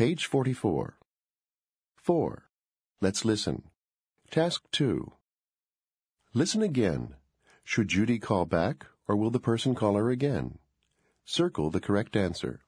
Page 44. 4. Let's listen. Task 2. Listen again. Should Judy call back, or will the person call her again? Circle the correct answer.